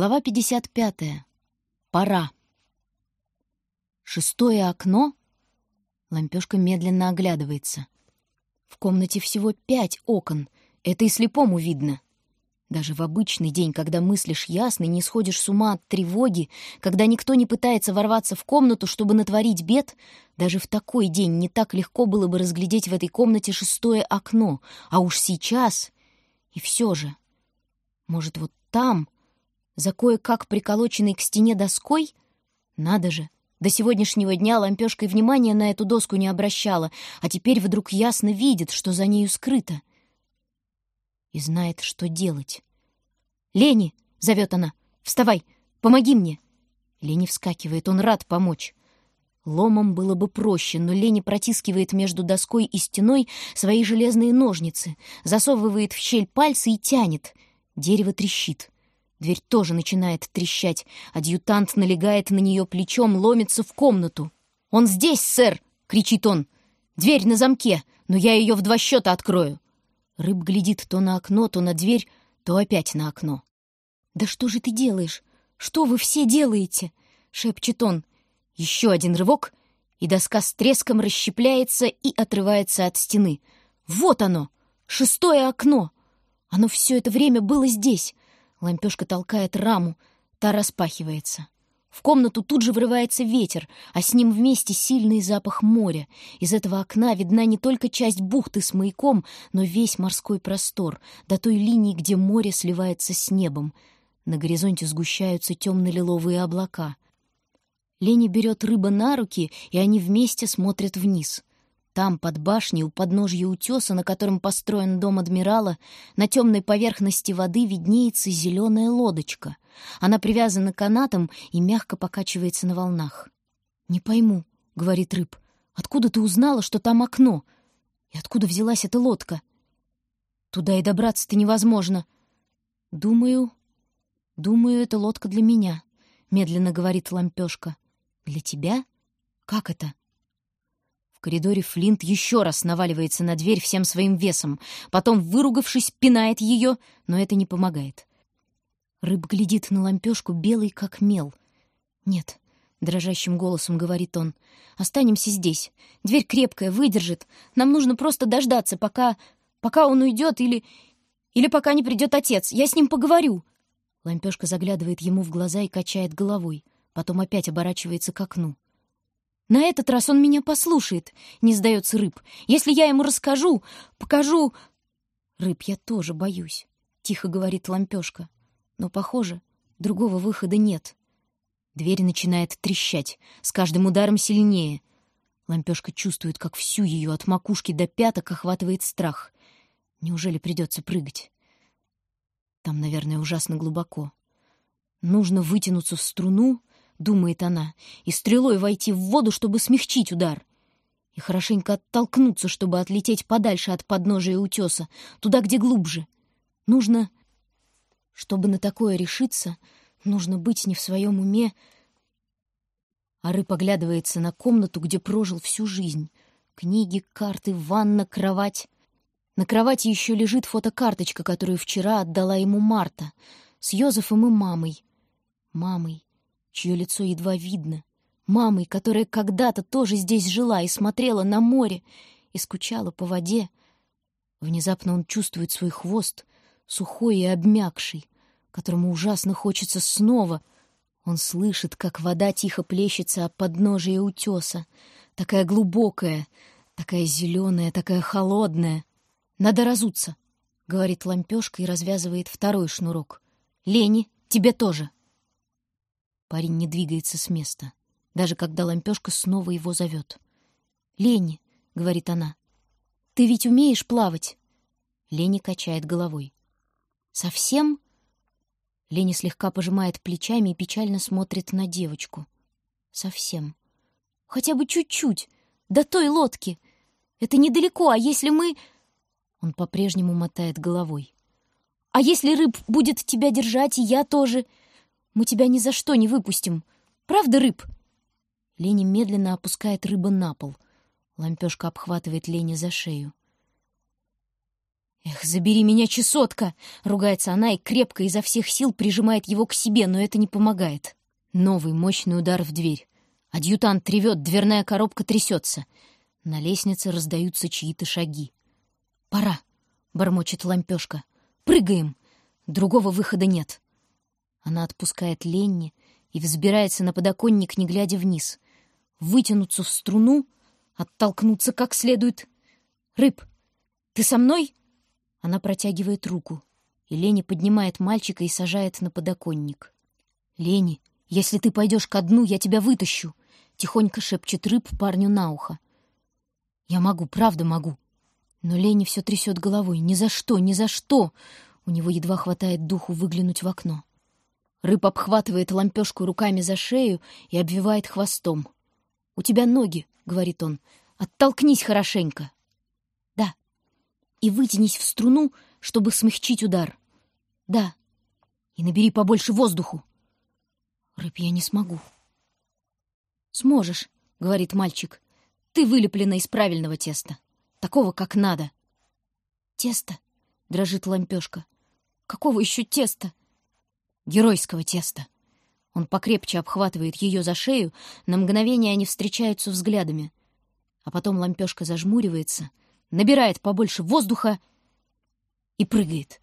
Глава 55. Пора. Шестое окно. Лампёшка медленно оглядывается. В комнате всего пять окон. Это и слепому видно. Даже в обычный день, когда мыслишь ясно и не сходишь с ума от тревоги, когда никто не пытается ворваться в комнату, чтобы натворить бед, даже в такой день не так легко было бы разглядеть в этой комнате шестое окно. А уж сейчас... И все же... Может, вот там за кое-как приколоченной к стене доской? Надо же! До сегодняшнего дня лампёшкой внимания на эту доску не обращала, а теперь вдруг ясно видит, что за нею скрыто. И знает, что делать. «Лени!» — зовет она. «Вставай! Помоги мне!» Лени вскакивает, он рад помочь. Ломом было бы проще, но Лени протискивает между доской и стеной свои железные ножницы, засовывает в щель пальцы и тянет. Дерево трещит. Дверь тоже начинает трещать. Адъютант налегает на нее плечом, ломится в комнату. «Он здесь, сэр!» — кричит он. «Дверь на замке, но я ее в два счета открою». Рыб глядит то на окно, то на дверь, то опять на окно. «Да что же ты делаешь? Что вы все делаете?» — шепчет он. Еще один рывок, и доска с треском расщепляется и отрывается от стены. «Вот оно! Шестое окно! Оно все это время было здесь!» Лампёшка толкает раму, та распахивается. В комнату тут же врывается ветер, а с ним вместе сильный запах моря. Из этого окна видна не только часть бухты с маяком, но весь морской простор, до той линии, где море сливается с небом. На горизонте сгущаются темно-лиловые облака. Лени берет рыба на руки, и они вместе смотрят вниз. Там, под башней, у подножья утеса, на котором построен дом адмирала, на темной поверхности воды виднеется зеленая лодочка. Она привязана канатом и мягко покачивается на волнах. «Не пойму», — говорит рыб, — «откуда ты узнала, что там окно? И откуда взялась эта лодка?» «Туда и добраться-то невозможно». «Думаю, думаю, это лодка для меня», — медленно говорит лампёшка. «Для тебя? Как это?» В коридоре Флинт еще раз наваливается на дверь всем своим весом, потом, выругавшись, пинает ее, но это не помогает. Рыб глядит на лампешку, белый как мел. «Нет», — дрожащим голосом говорит он, — «останемся здесь. Дверь крепкая, выдержит. Нам нужно просто дождаться, пока... пока он уйдет или... или пока не придет отец. Я с ним поговорю». Лампешка заглядывает ему в глаза и качает головой, потом опять оборачивается к окну. На этот раз он меня послушает, не сдается рыб. Если я ему расскажу, покажу... Рыб я тоже боюсь, тихо говорит лампешка. Но, похоже, другого выхода нет. Дверь начинает трещать, с каждым ударом сильнее. Лампешка чувствует, как всю ее от макушки до пяток охватывает страх. Неужели придется прыгать? Там, наверное, ужасно глубоко. Нужно вытянуться в струну, думает она, и стрелой войти в воду, чтобы смягчить удар. И хорошенько оттолкнуться, чтобы отлететь подальше от подножия утеса, туда, где глубже. Нужно... Чтобы на такое решиться, нужно быть не в своем уме. Ары поглядывается на комнату, где прожил всю жизнь. Книги, карты, ванна, кровать. На кровати еще лежит фотокарточка, которую вчера отдала ему Марта, с Йозефом и мамой. Мамой, чье лицо едва видно, мамой, которая когда-то тоже здесь жила и смотрела на море и скучала по воде. Внезапно он чувствует свой хвост, сухой и обмякший, которому ужасно хочется снова. Он слышит, как вода тихо плещется о подножие утеса, такая глубокая, такая зеленая, такая холодная. «Надо разуться», — говорит лампешка и развязывает второй шнурок. «Лени, тебе тоже». Парень не двигается с места, даже когда лампешка снова его зовет. «Лени», — говорит она, — «ты ведь умеешь плавать?» Лени качает головой. «Совсем?» Лени слегка пожимает плечами и печально смотрит на девочку. «Совсем. Хотя бы чуть-чуть. До той лодки. Это недалеко, а если мы...» Он по-прежнему мотает головой. «А если рыб будет тебя держать, и я тоже...» Мы тебя ни за что не выпустим. Правда, рыб?» Лени медленно опускает рыбу на пол. Лампешка обхватывает Лени за шею. «Эх, забери меня, чесотка!» — ругается она и крепко изо всех сил прижимает его к себе, но это не помогает. Новый мощный удар в дверь. Адъютант ревет, дверная коробка трясется. На лестнице раздаются чьи-то шаги. «Пора!» — бормочет лампешка. «Прыгаем! Другого выхода нет!» Она отпускает Ленни и взбирается на подоконник, не глядя вниз. Вытянуться в струну, оттолкнуться как следует. «Рыб, ты со мной?» Она протягивает руку, и Лени поднимает мальчика и сажает на подоконник. «Лени, если ты пойдешь ко дну, я тебя вытащу!» — тихонько шепчет рыб парню на ухо. «Я могу, правда могу!» Но Лени все трясет головой. «Ни за что, ни за что!» У него едва хватает духу выглянуть в окно. Рыб обхватывает лампешку руками за шею и обвивает хвостом. «У тебя ноги», — говорит он. «Оттолкнись хорошенько». «Да». «И вытянись в струну, чтобы смягчить удар». «Да». «И набери побольше воздуху». «Рыб, я не смогу». «Сможешь», — говорит мальчик. «Ты вылеплена из правильного теста. Такого, как надо». «Тесто?» — дрожит лампешка. «Какого еще теста?» «Геройского теста». Он покрепче обхватывает ее за шею, на мгновение они встречаются взглядами. А потом лампешка зажмуривается, набирает побольше воздуха и прыгает.